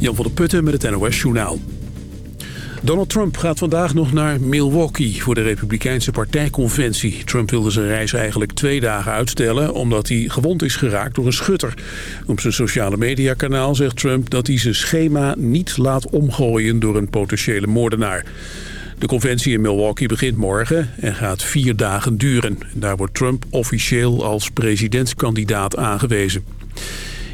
Jan van der Putten met het NOS Journaal. Donald Trump gaat vandaag nog naar Milwaukee voor de Republikeinse partijconventie. Trump wilde zijn reis eigenlijk twee dagen uitstellen omdat hij gewond is geraakt door een schutter. Op zijn sociale mediakanaal zegt Trump dat hij zijn schema niet laat omgooien door een potentiële moordenaar. De conventie in Milwaukee begint morgen en gaat vier dagen duren. Daar wordt Trump officieel als presidentskandidaat aangewezen.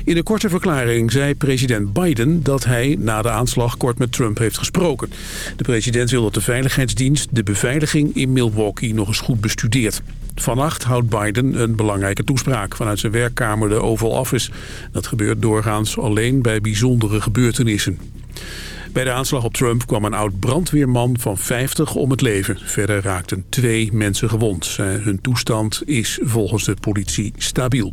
In een korte verklaring zei president Biden dat hij na de aanslag kort met Trump heeft gesproken. De president wil dat de Veiligheidsdienst de beveiliging in Milwaukee nog eens goed bestudeert. Vannacht houdt Biden een belangrijke toespraak vanuit zijn werkkamer de Oval Office. Dat gebeurt doorgaans alleen bij bijzondere gebeurtenissen. Bij de aanslag op Trump kwam een oud brandweerman van 50 om het leven. Verder raakten twee mensen gewond. Hun toestand is volgens de politie stabiel.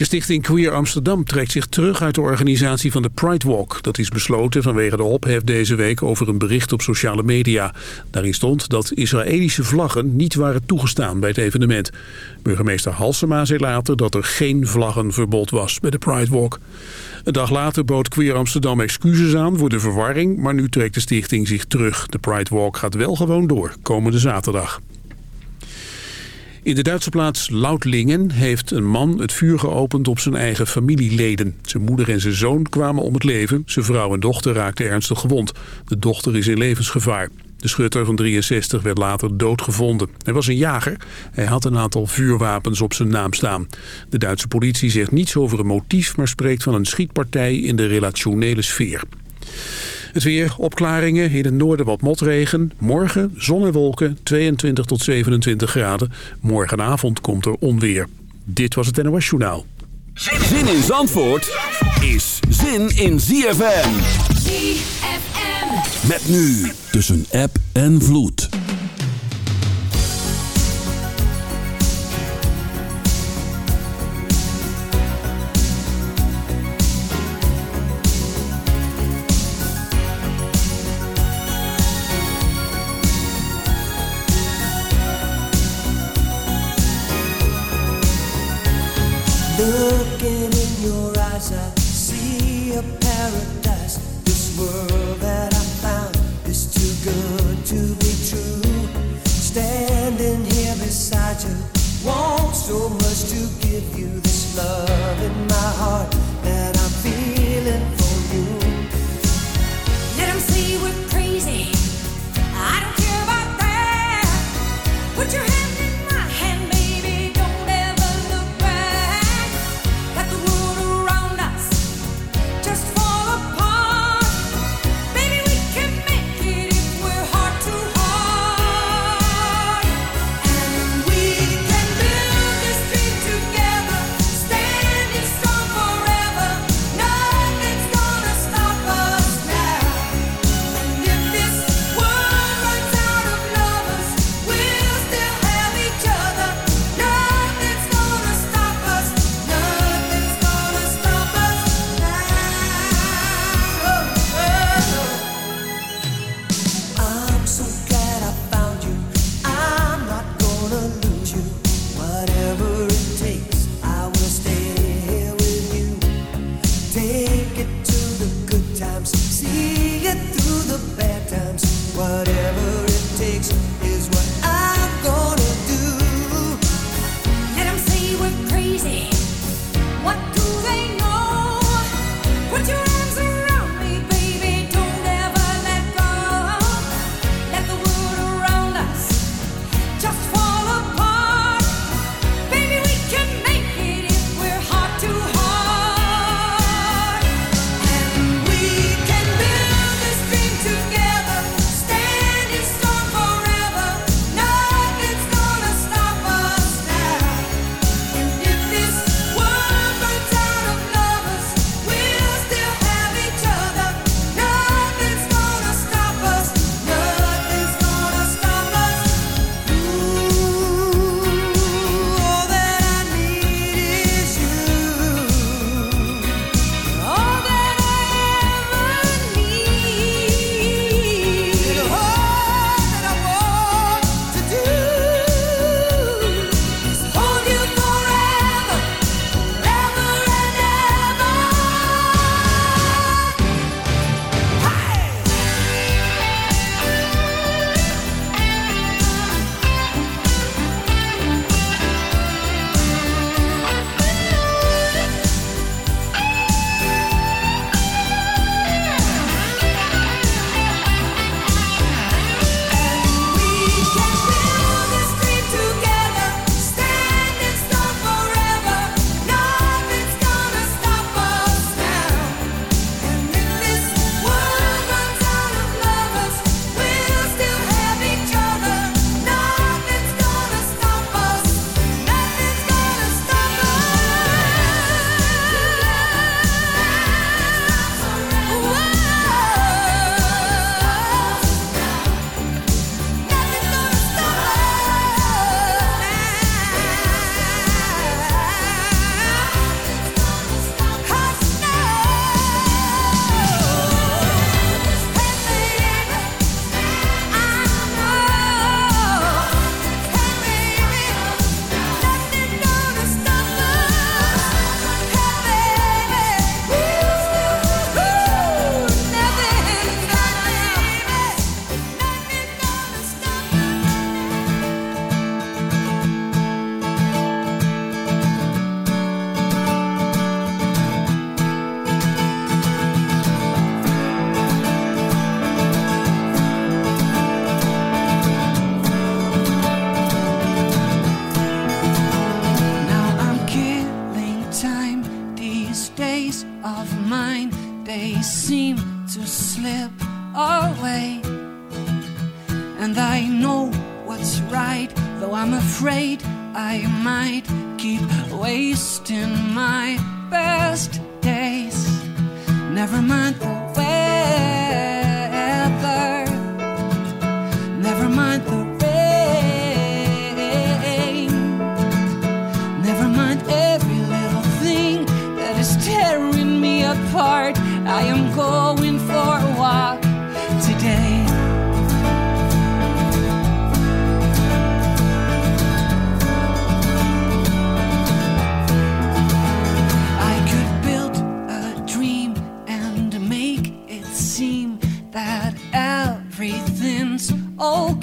De stichting Queer Amsterdam trekt zich terug uit de organisatie van de Pride Walk. Dat is besloten vanwege de ophef deze week over een bericht op sociale media. Daarin stond dat Israëlische vlaggen niet waren toegestaan bij het evenement. Burgemeester Halsema zei later dat er geen vlaggenverbod was bij de Pride Walk. Een dag later bood Queer Amsterdam excuses aan voor de verwarring... maar nu trekt de stichting zich terug. De Pride Walk gaat wel gewoon door, komende zaterdag. In de Duitse plaats Lautlingen heeft een man het vuur geopend op zijn eigen familieleden. Zijn moeder en zijn zoon kwamen om het leven. Zijn vrouw en dochter raakten ernstig gewond. De dochter is in levensgevaar. De schutter van 63 werd later doodgevonden. Hij was een jager. Hij had een aantal vuurwapens op zijn naam staan. De Duitse politie zegt niets over een motief... maar spreekt van een schietpartij in de relationele sfeer. Het weer, opklaringen, in het noorden wat motregen. Morgen zon en wolken, 22 tot 27 graden. Morgenavond komt er onweer. Dit was het NOS Journaal. Zin in Zandvoort is zin in ZFM. ZFM. Met nu tussen app en vloed.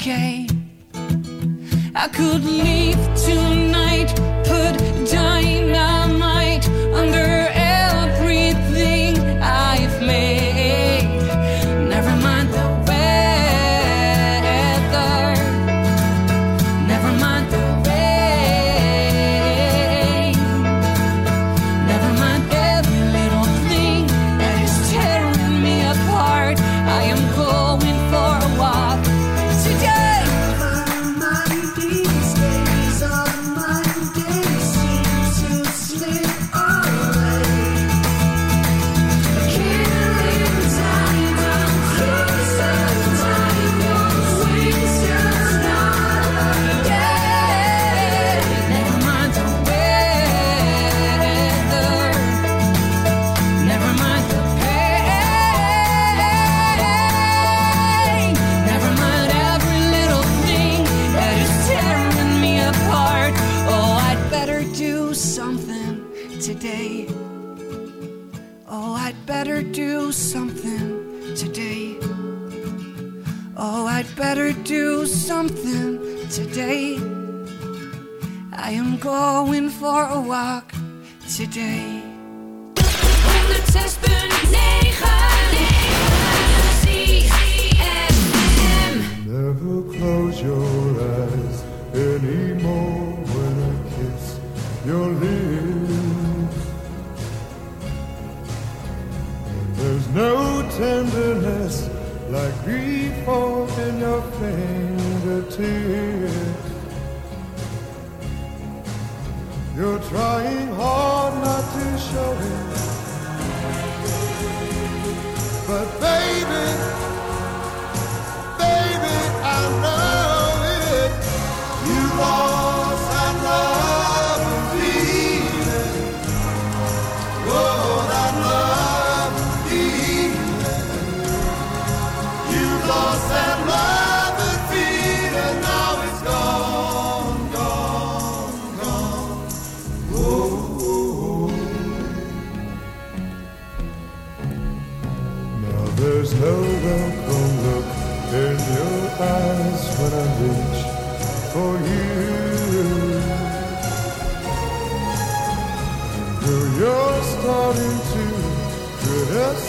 okay. I could leave tonight, put for a walk today. Never close your eyes anymore when I kiss your lips. And there's no tenderness like grief in your fingertips. You're trying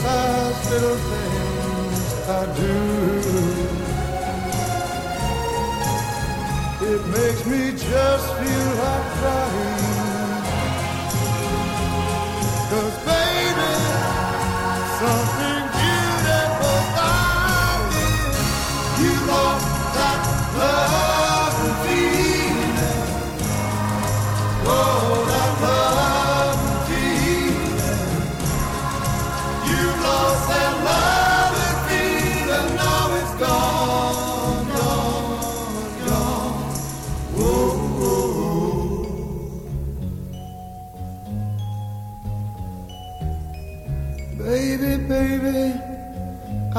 such little things I do. It makes me just feel like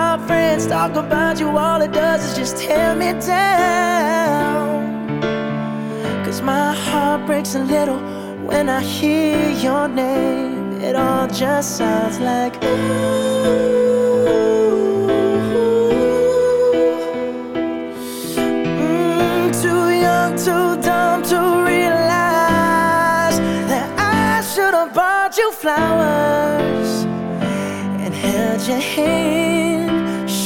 Our friends talk about you, all it does is just tear me down. Cause my heart breaks a little when I hear your name. It all just sounds like ooh. Mm, too young, too dumb to realize that I should have bought you flowers and held your hand.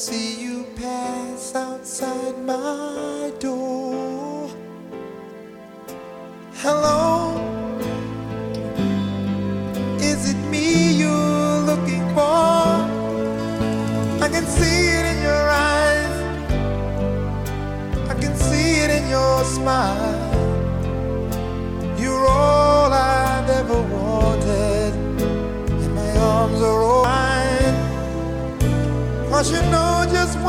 see you pass outside my door. Hello,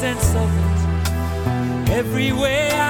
sense of it. Everywhere I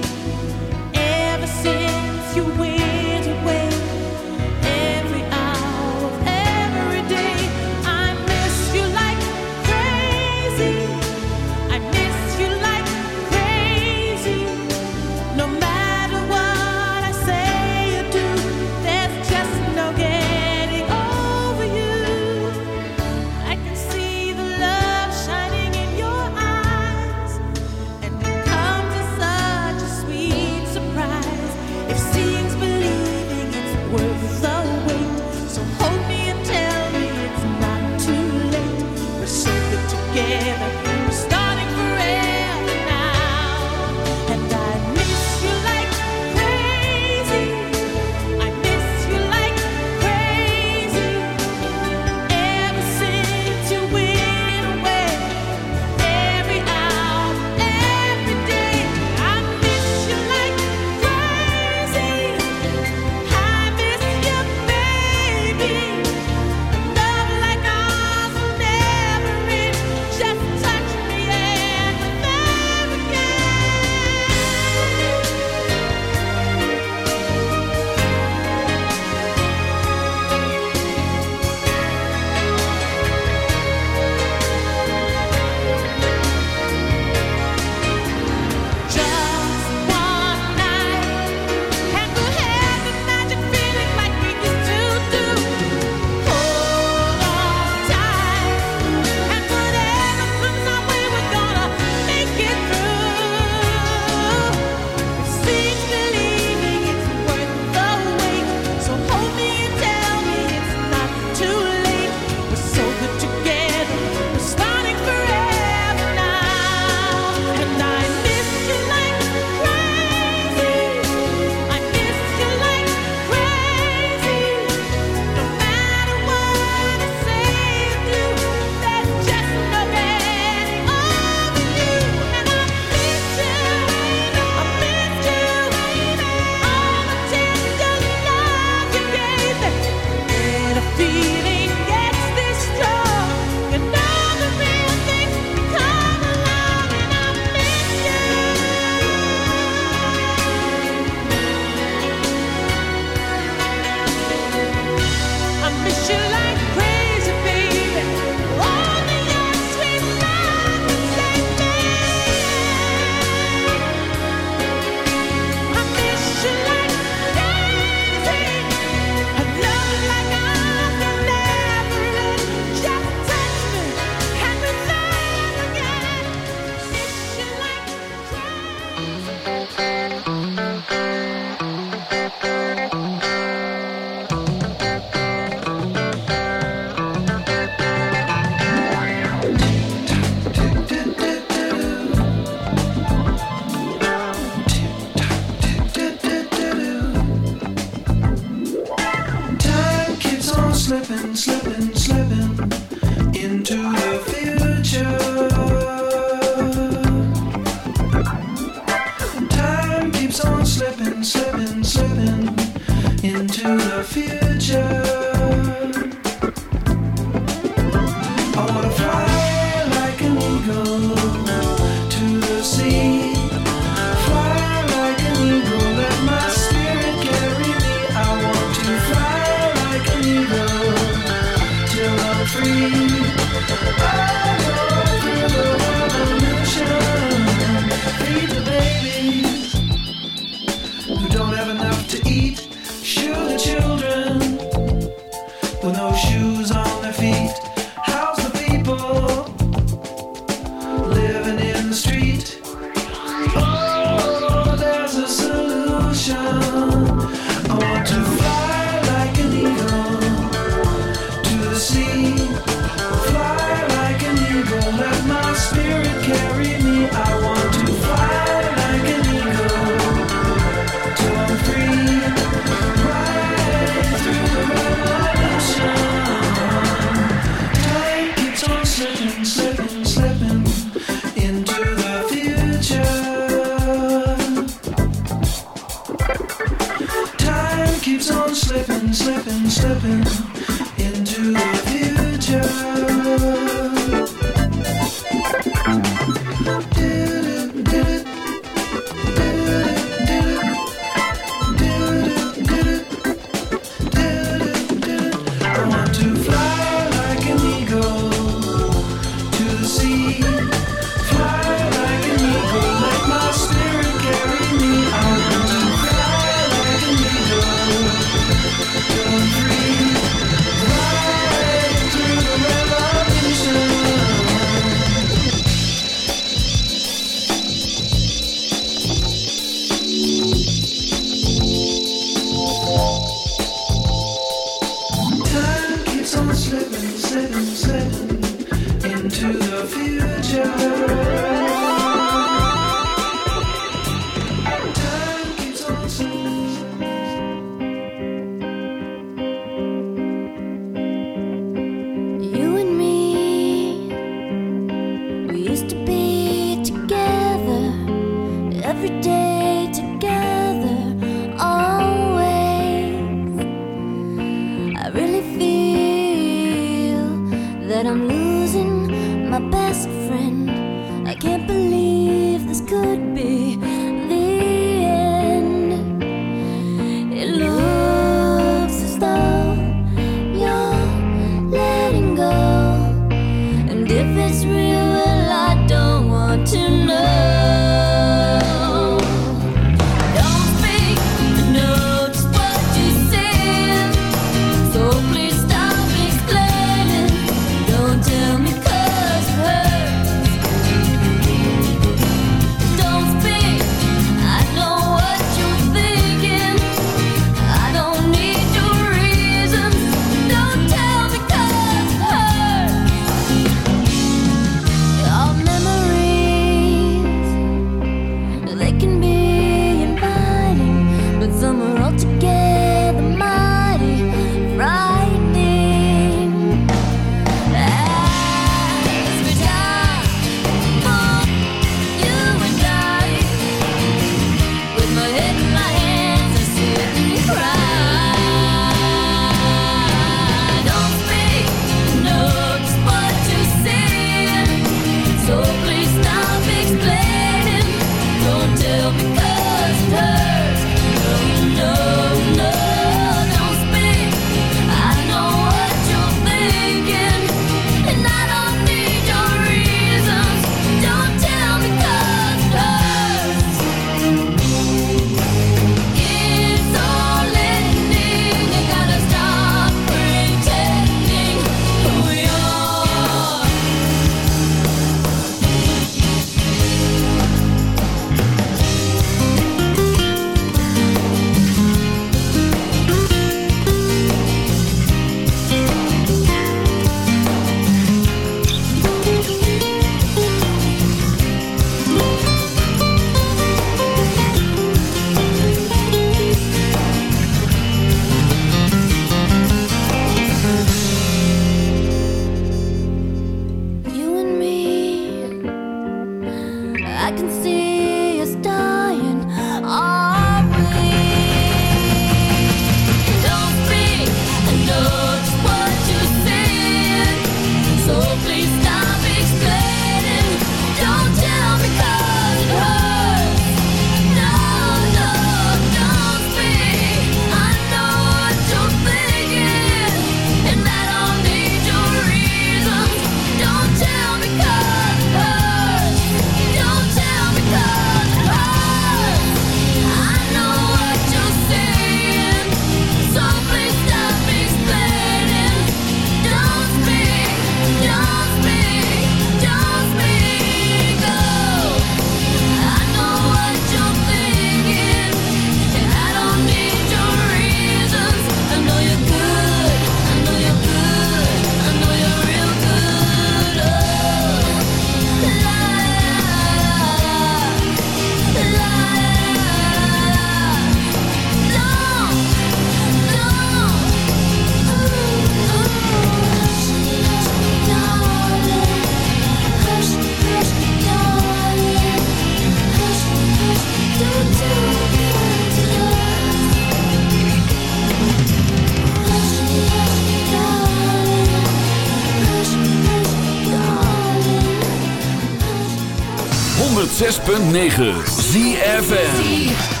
106.9 ZFN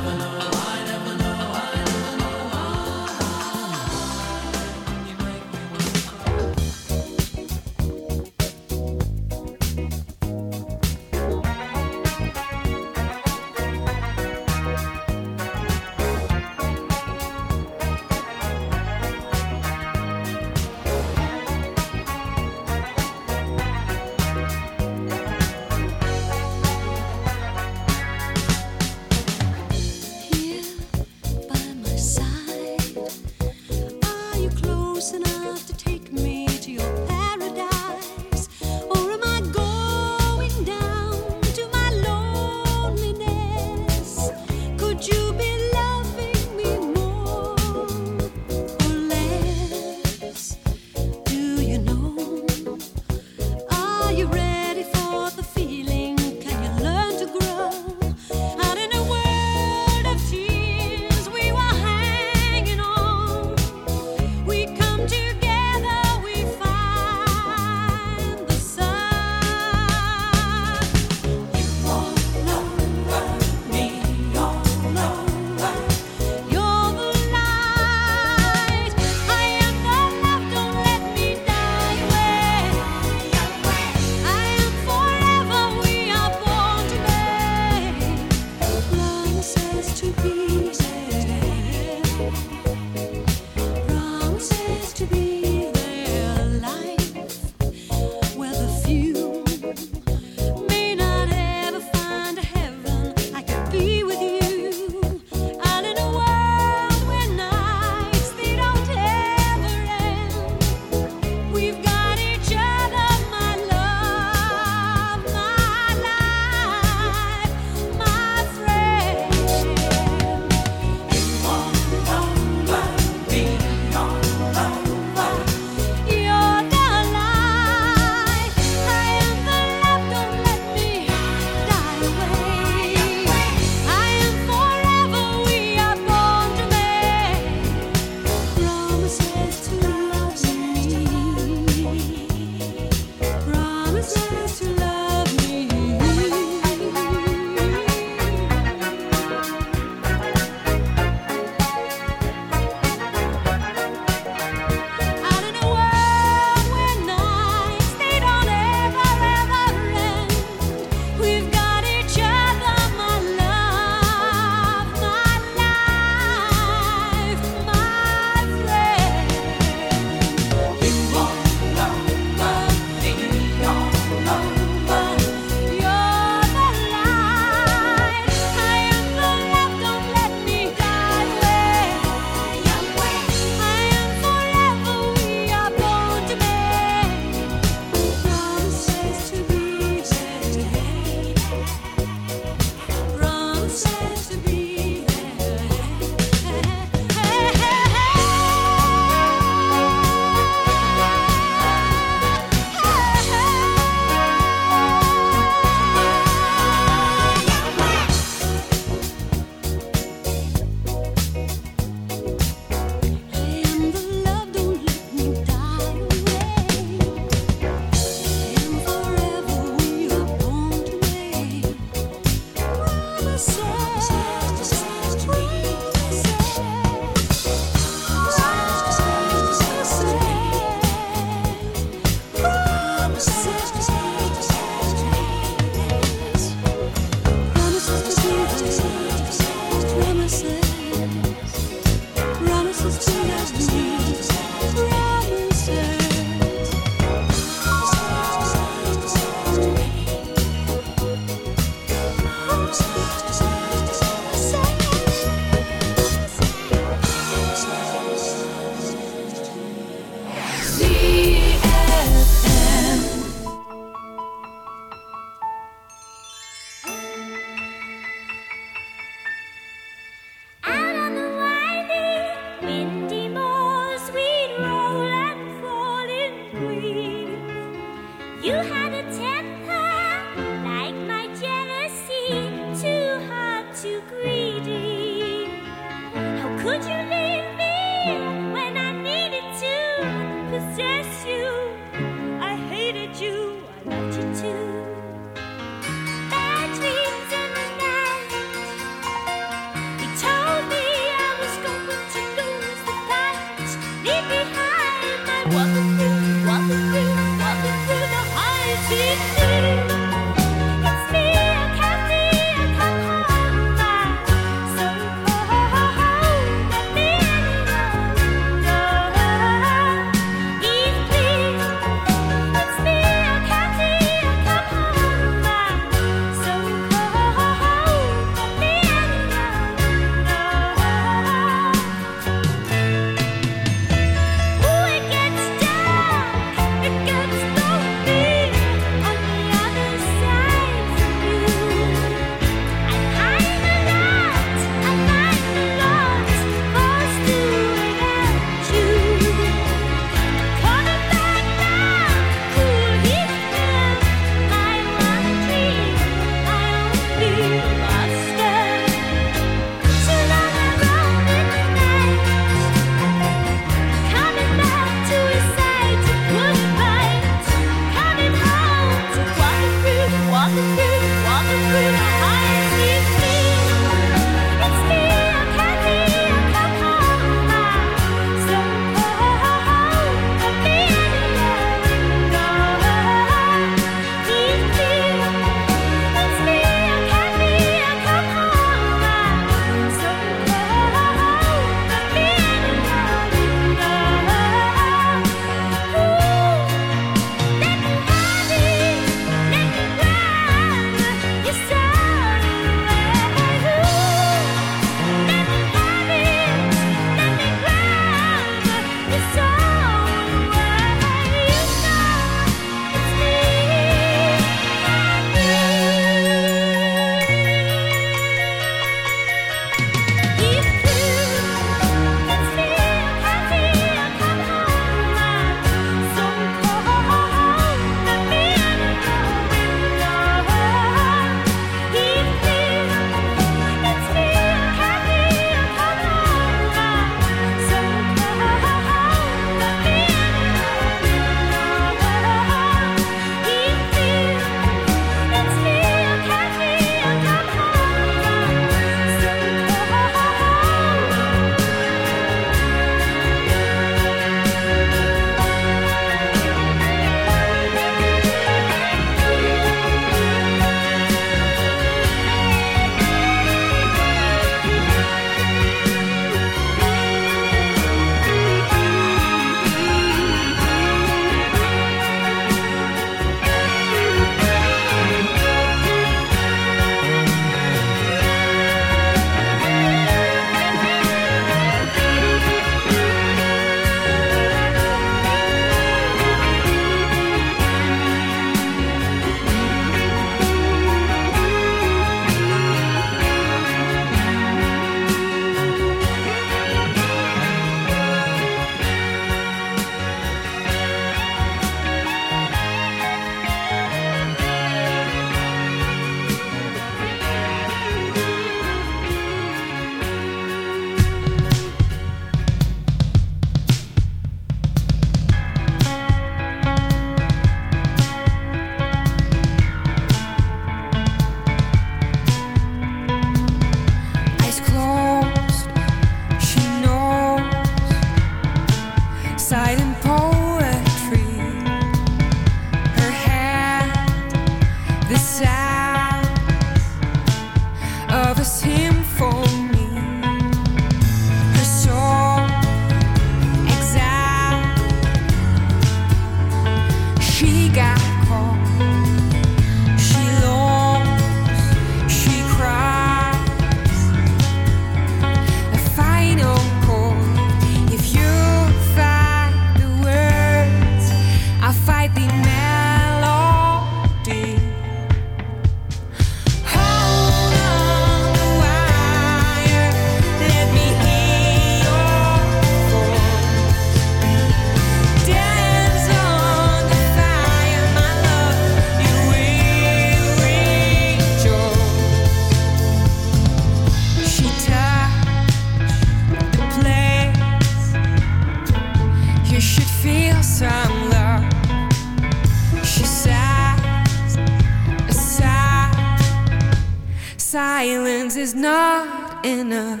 enough.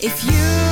If you